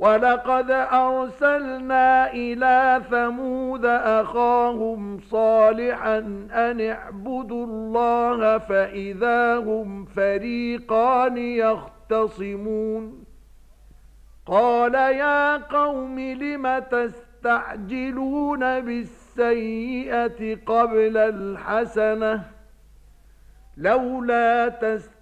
وَلَقَدْ أَرْسَلْنَا إِلَى ثَمُودَ أَخَاهُمْ صَالِحًا أَنِ اعْبُدُوا اللَّهَ فَإِذَا هُمْ فَرِيقَانِ يَخْتَصِمُونَ قَالَ يَا قَوْمِ لِمَ تَسْتَعْجِلُونَ بِالسَّيِّئَةِ قَبْلَ الْحَسَنَةِ لَوْلَا تَسْتَعْجِلُونَ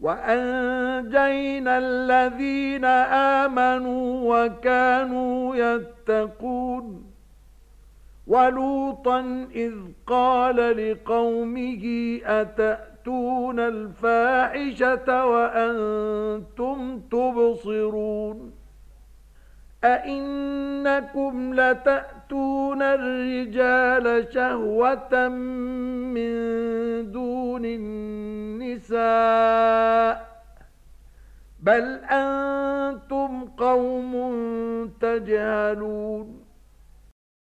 وَأَنجَيْنَا الَّذِينَ آمَنُوا وَكَانُوا يَتَّقُونَ وَلُوطًا إِذْ قَالَ لِقَوْمِهِ أَتَأْتُونَ الْفَاحِشَةَ وَأَنْتُمْ تُبْصِرُونَ أئنكم لَتَأْتُونَ الرِّجَالَ شَهْوَةً مِنْ دُونِ النِّسَاءِ بل أنتم قوم تجهلون